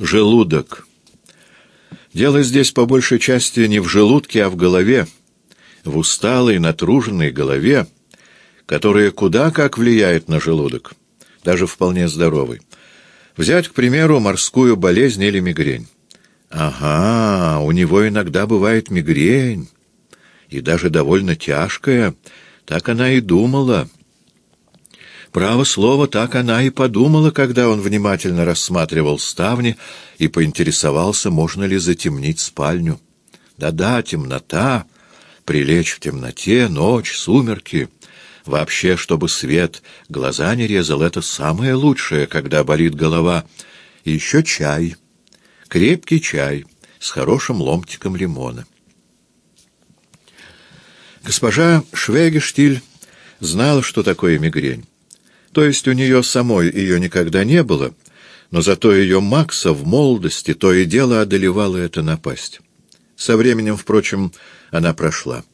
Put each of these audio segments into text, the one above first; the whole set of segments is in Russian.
Желудок. Дело здесь по большей части не в желудке, а в голове, в усталой, натруженной голове, которая куда как влияет на желудок, даже вполне здоровый. Взять, к примеру, морскую болезнь или мигрень. Ага, у него иногда бывает мигрень, и даже довольно тяжкая, так она и думала — Право слово, так она и подумала, когда он внимательно рассматривал ставни и поинтересовался, можно ли затемнить спальню. Да-да, темнота, прилечь в темноте, ночь, сумерки. Вообще, чтобы свет глаза не резал, это самое лучшее, когда болит голова. И еще чай, крепкий чай с хорошим ломтиком лимона. Госпожа Швегештиль знала, что такое мигрень. То есть у нее самой ее никогда не было, но зато ее Макса в молодости то и дело одолевала эта напасть. Со временем, впрочем, она прошла.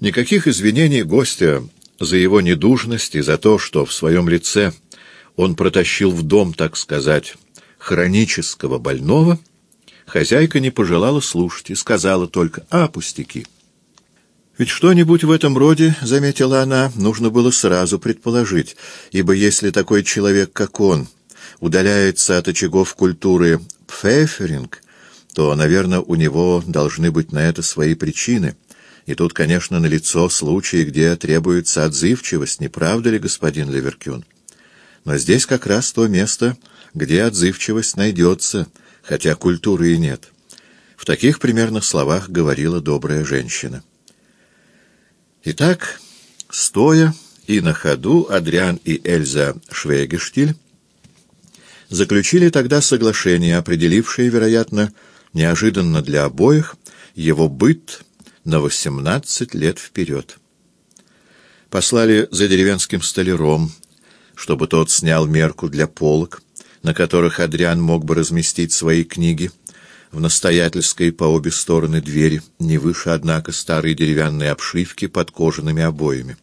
Никаких извинений гостя за его недужность и за то, что в своем лице он протащил в дом, так сказать, хронического больного, хозяйка не пожелала слушать и сказала только «А, пустяки». Ведь что-нибудь в этом роде, — заметила она, — нужно было сразу предположить, ибо если такой человек, как он, удаляется от очагов культуры пфеферинг, то, наверное, у него должны быть на это свои причины. И тут, конечно, налицо случаи, где требуется отзывчивость, не правда ли, господин Леверкюн? Но здесь как раз то место, где отзывчивость найдется, хотя культуры и нет. В таких примерных словах говорила добрая женщина. Итак, стоя и на ходу, Адриан и Эльза Швейгештиль заключили тогда соглашение, определившее, вероятно, неожиданно для обоих, его быт на 18 лет вперед. Послали за деревенским столяром, чтобы тот снял мерку для полок, на которых Адриан мог бы разместить свои книги, в настоятельской по обе стороны двери, не выше, однако, старой деревянной обшивки под кожаными обоями.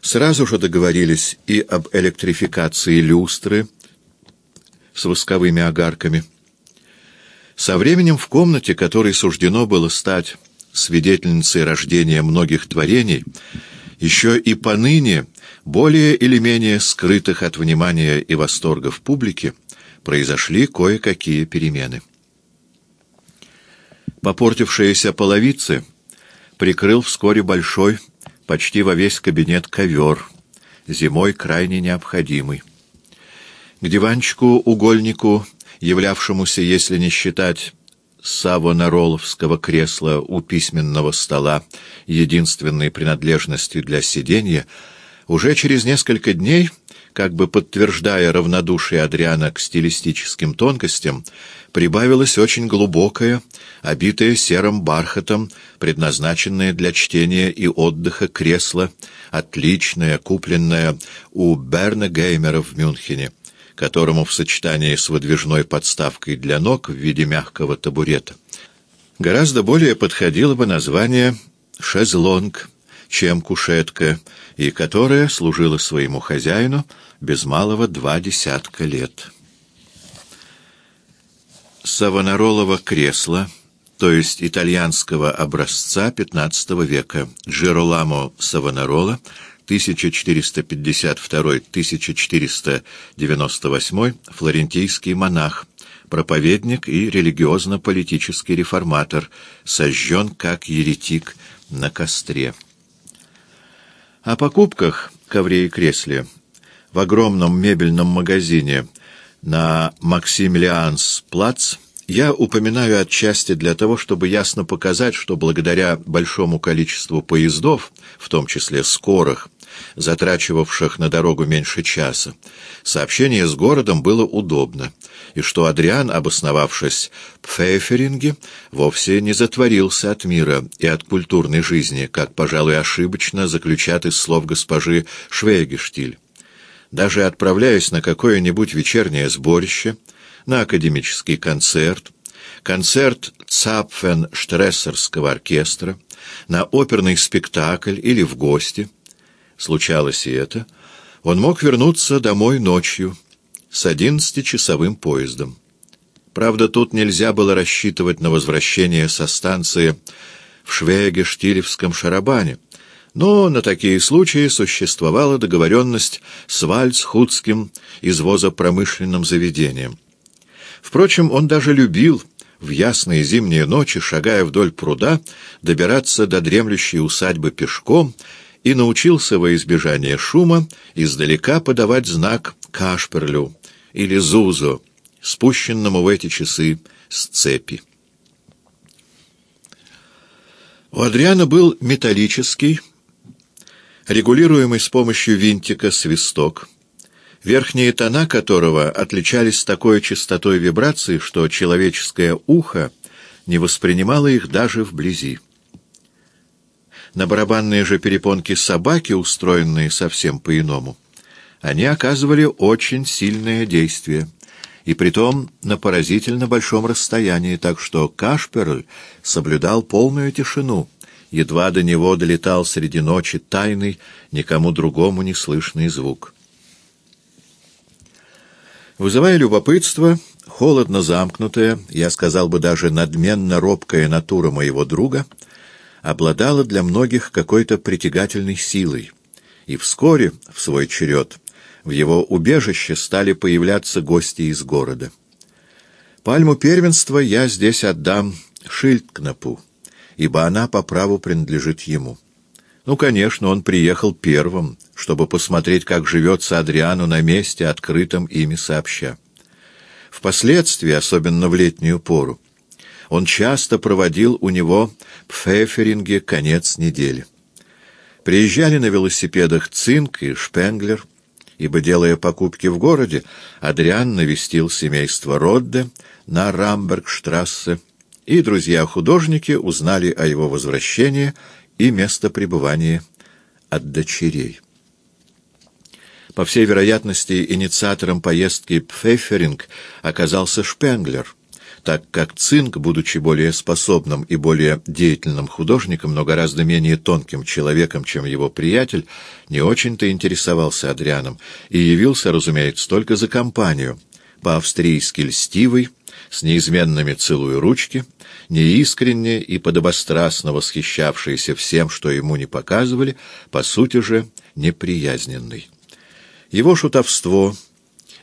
Сразу же договорились и об электрификации люстры с восковыми огарками. Со временем в комнате, которой суждено было стать свидетельницей рождения многих творений, еще и поныне, более или менее скрытых от внимания и восторгов публики, произошли кое-какие перемены. Попортившиеся половицы прикрыл вскоре большой, почти во весь кабинет ковер, зимой крайне необходимый. К диванчику-угольнику, являвшемуся, если не считать савонароловского кресла у письменного стола, единственной принадлежностью для сиденья, уже через несколько дней, как бы подтверждая равнодушие Адриана к стилистическим тонкостям, прибавилось очень глубокое, обитое серым бархатом, предназначенное для чтения и отдыха кресло, отличное, купленное у Берна Геймера в Мюнхене, которому в сочетании с выдвижной подставкой для ног в виде мягкого табурета гораздо более подходило бы название «шезлонг», чем кушетка, и которая служила своему хозяину без малого два десятка лет. Савонаролово кресло, то есть итальянского образца XV века, Джероламо Савонарола, 1452-1498, флорентийский монах, проповедник и религиозно-политический реформатор, сожжен как еретик на костре. О покупках ковре и кресле в огромном мебельном магазине на Максимилианс-плац я упоминаю отчасти для того, чтобы ясно показать, что благодаря большому количеству поездов, в том числе скорых, затрачивавших на дорогу меньше часа, сообщение с городом было удобно, и что Адриан, обосновавшись в Пфейферинге, вовсе не затворился от мира и от культурной жизни, как, пожалуй, ошибочно заключат из слов госпожи Швейгештиль. Даже отправляясь на какое-нибудь вечернее сборище, на академический концерт, концерт Цапфен-Штрессерского оркестра, на оперный спектакль или в гости — случалось и это, он мог вернуться домой ночью, с одиннадцатичасовым поездом. Правда, тут нельзя было рассчитывать на возвращение со станции в Швеге-Штилевском Шарабане, но на такие случаи существовала договоренность с Вальцхудским извозопромышленным заведением. Впрочем, он даже любил в ясные зимние ночи, шагая вдоль пруда, добираться до дремлющей усадьбы пешком и научился во избежание шума издалека подавать знак Кашперлю или Зузу, спущенному в эти часы с цепи. У Адриана был металлический, регулируемый с помощью винтика свисток, верхние тона которого отличались такой частотой вибраций, что человеческое ухо не воспринимало их даже вблизи. На барабанные же перепонки собаки, устроенные совсем по-иному, они оказывали очень сильное действие, и притом на поразительно большом расстоянии, так что Кашперль соблюдал полную тишину, едва до него долетал среди ночи тайный, никому другому не слышный звук. Вызывая любопытство, холодно замкнутая, я сказал бы даже надменно робкая натура моего друга, обладала для многих какой-то притягательной силой, и вскоре, в свой черед, в его убежище стали появляться гости из города. Пальму первенства я здесь отдам Шильдкнапу, ибо она по праву принадлежит ему. Ну, конечно, он приехал первым, чтобы посмотреть, как живется Адриану на месте, открытом ими сообща. Впоследствии, особенно в летнюю пору, он часто проводил у него в Феферинге конец недели. Приезжали на велосипедах Цинк и Шпенглер, ибо, делая покупки в городе, Адриан навестил семейство Родде на Рамбергштрассе, и друзья-художники узнали о его возвращении и место пребывания от дочерей. По всей вероятности, инициатором поездки Пфефферинг оказался Шпенглер — так как Цинк, будучи более способным и более деятельным художником, но гораздо менее тонким человеком, чем его приятель, не очень-то интересовался Адрианом и явился, разумеется, только за компанию, по-австрийски льстивый, с неизменными целую ручки, неискренне и подобострастно восхищавшийся всем, что ему не показывали, по сути же неприязненный. Его шутовство —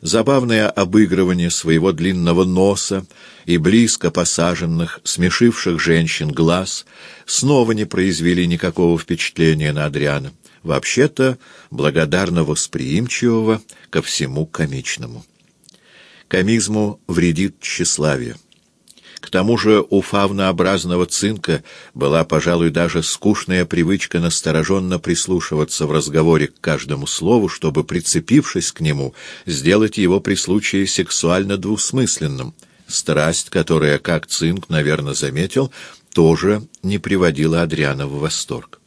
забавное обыгрывание своего длинного носа и близко посаженных, смешивших женщин глаз снова не произвели никакого впечатления на Адриана, вообще-то благодарно восприимчивого ко всему комичному. Комизму вредит тщеславие. К тому же у фавнообразного цинка была, пожалуй, даже скучная привычка настороженно прислушиваться в разговоре к каждому слову, чтобы, прицепившись к нему, сделать его при случае сексуально двусмысленным. Страсть, которая, как цинк, наверное, заметил, тоже не приводила Адриана в восторг.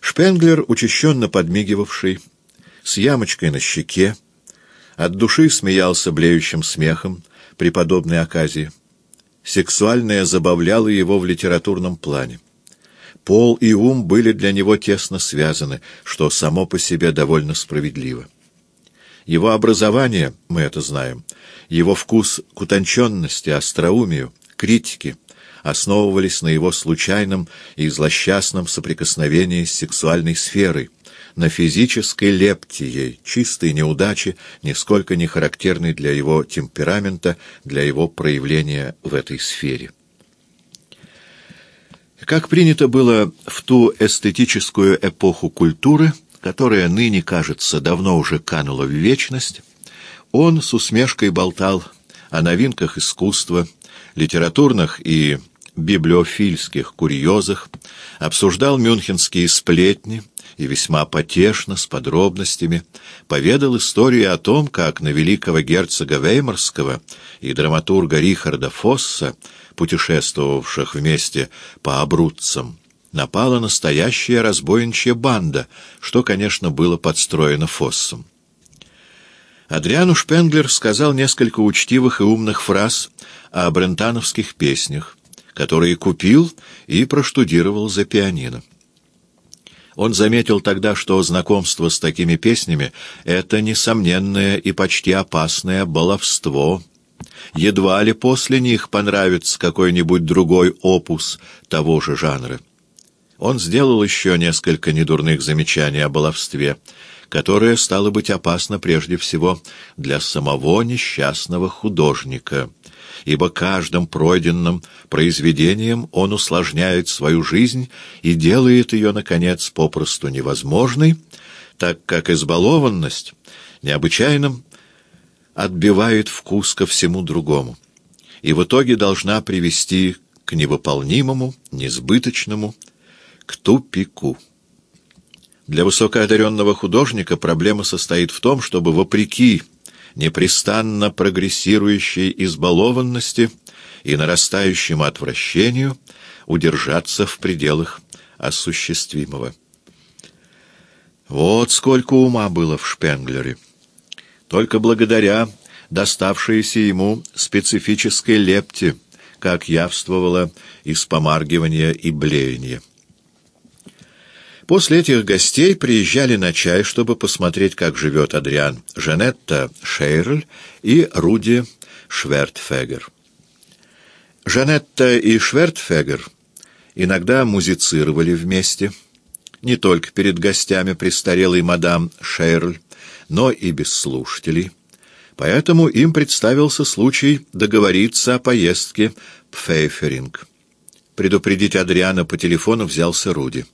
Шпенглер, учащенно подмигивавший, с ямочкой на щеке, от души смеялся блеющим смехом, при подобной оказии. Сексуальное забавляло его в литературном плане. Пол и ум были для него тесно связаны, что само по себе довольно справедливо. Его образование, мы это знаем, его вкус к утонченности, остроумию, критике основывались на его случайном и злосчастном соприкосновении с сексуальной сферой, на физической лепте ей, чистой неудачи, нисколько не характерной для его темперамента, для его проявления в этой сфере. Как принято было в ту эстетическую эпоху культуры, которая ныне, кажется, давно уже канула в вечность, он с усмешкой болтал о новинках искусства, литературных и библиофильских курьезах, обсуждал мюнхенские сплетни, и весьма потешно, с подробностями, поведал историю о том, как на великого герцога Веймарского и драматурга Рихарда Фосса, путешествовавших вместе по Абруццам, напала настоящая разбойничья банда, что, конечно, было подстроено Фоссом. Адриану Шпенглер сказал несколько учтивых и умных фраз о брентановских песнях, которые купил и проштудировал за пианино. Он заметил тогда, что знакомство с такими песнями — это несомненное и почти опасное баловство. Едва ли после них понравится какой-нибудь другой опус того же жанра. Он сделал еще несколько недурных замечаний о баловстве, которое стало быть опасно прежде всего для самого несчастного художника — ибо каждым пройденным произведением он усложняет свою жизнь и делает ее, наконец, попросту невозможной, так как избалованность необычайным отбивает вкус ко всему другому, и в итоге должна привести к невыполнимому, несбыточному, к тупику. Для высокоодаренного художника проблема состоит в том, чтобы, вопреки непрестанно прогрессирующей избалованности и нарастающему отвращению удержаться в пределах осуществимого. Вот сколько ума было в Шпенглере. Только благодаря доставшейся ему специфической лепте, как явствовало из помаргивания и блеяния. После этих гостей приезжали на чай, чтобы посмотреть, как живет Адриан Жанетта Шейрль и Руди Швертфегер. Жанетта и Швертфегер иногда музицировали вместе, не только перед гостями престарелой мадам Шейрль, но и без слушателей. Поэтому им представился случай договориться о поездке в Фейферинг. Предупредить Адриана по телефону взялся Руди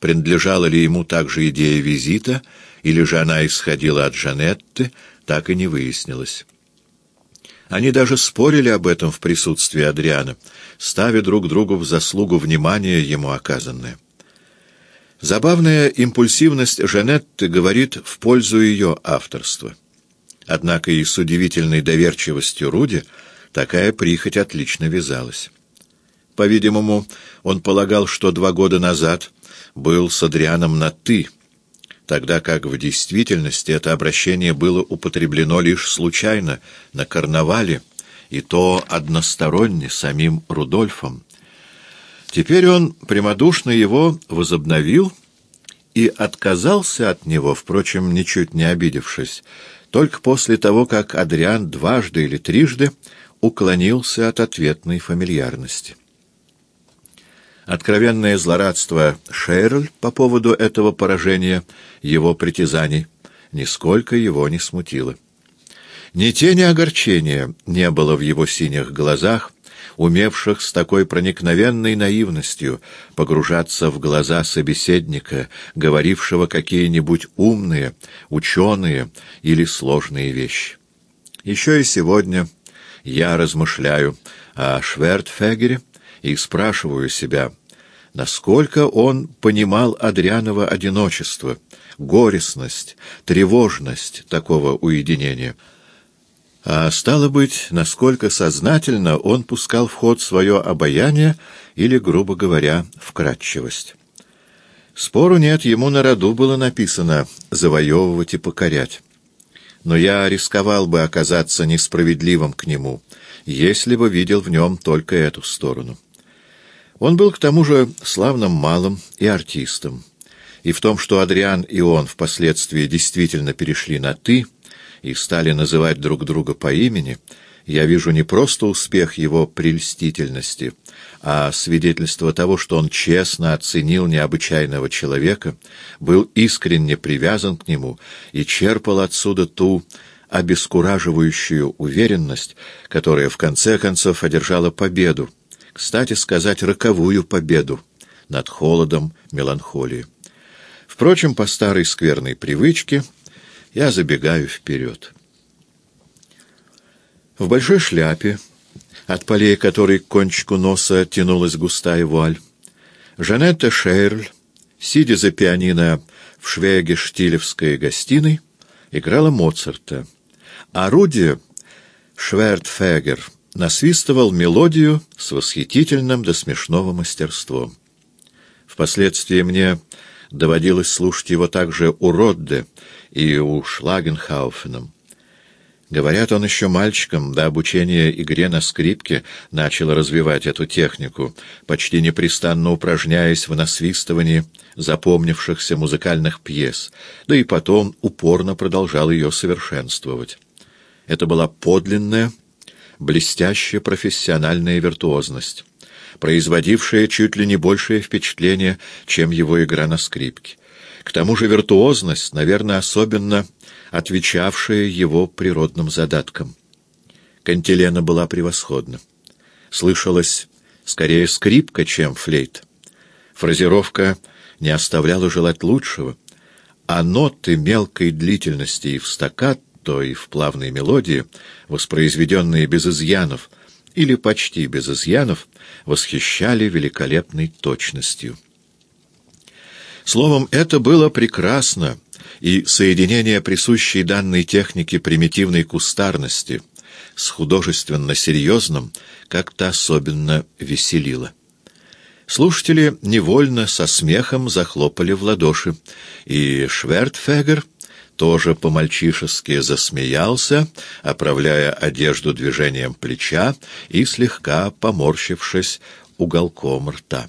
принадлежала ли ему также идея визита, или же она исходила от Жанетты, так и не выяснилось. Они даже спорили об этом в присутствии Адриана, ставя друг другу в заслугу внимания ему оказанное. Забавная импульсивность Жанетты говорит в пользу ее авторства. Однако и с удивительной доверчивостью Руди такая прихоть отлично вязалась. По-видимому, он полагал, что два года назад был с Адрианом на «ты», тогда как в действительности это обращение было употреблено лишь случайно, на карнавале, и то односторонне самим Рудольфом. Теперь он прямодушно его возобновил и отказался от него, впрочем, ничуть не обидевшись, только после того, как Адриан дважды или трижды уклонился от ответной фамильярности. Откровенное злорадство Шерль по поводу этого поражения его притязаний нисколько его не смутило. Ни тени огорчения не было в его синих глазах, умевших с такой проникновенной наивностью погружаться в глаза собеседника, говорившего какие-нибудь умные, ученые или сложные вещи. Еще и сегодня я размышляю о Швертфегере, и спрашиваю себя, насколько он понимал Адрианова одиночество, горестность, тревожность такого уединения. А стало быть, насколько сознательно он пускал в ход свое обаяние или, грубо говоря, вкрадчивость. Спору нет, ему на роду было написано «завоевывать и покорять». Но я рисковал бы оказаться несправедливым к нему, если бы видел в нем только эту сторону. Он был к тому же славным малым и артистом. И в том, что Адриан и он впоследствии действительно перешли на «ты» и стали называть друг друга по имени, я вижу не просто успех его прельстительности, а свидетельство того, что он честно оценил необычайного человека, был искренне привязан к нему и черпал отсюда ту обескураживающую уверенность, которая в конце концов одержала победу, кстати сказать, роковую победу над холодом меланхолии. Впрочем, по старой скверной привычке я забегаю вперед. В большой шляпе, от полей которой к кончику носа тянулась густая вуаль, Жанетта Шейрль, сидя за пианино в Швеге-Штилевской гостиной, играла Моцарта, Руди Швертфегер — насвистывал мелодию с восхитительным до смешного мастерством. Впоследствии мне доводилось слушать его также у Родде и у Шлагенхауфена. Говорят, он еще мальчиком до обучения игре на скрипке начал развивать эту технику, почти непрестанно упражняясь в насвистывании запомнившихся музыкальных пьес, да и потом упорно продолжал ее совершенствовать. Это была подлинная, блестящая профессиональная виртуозность, производившая чуть ли не большее впечатление, чем его игра на скрипке. К тому же виртуозность, наверное, особенно отвечавшая его природным задаткам. Кантилена была превосходна. Слышалась скорее скрипка, чем флейт. Фразировка не оставляла желать лучшего, а ноты мелкой длительности и в стаккато, и в плавной мелодии, воспроизведенные без изъянов или почти без изъянов, восхищали великолепной точностью. Словом, это было прекрасно, и соединение присущей данной технике примитивной кустарности с художественно-серьезным как-то особенно веселило. Слушатели невольно со смехом захлопали в ладоши, и Швертфегер тоже по-мальчишески засмеялся, оправляя одежду движением плеча и слегка поморщившись уголком рта.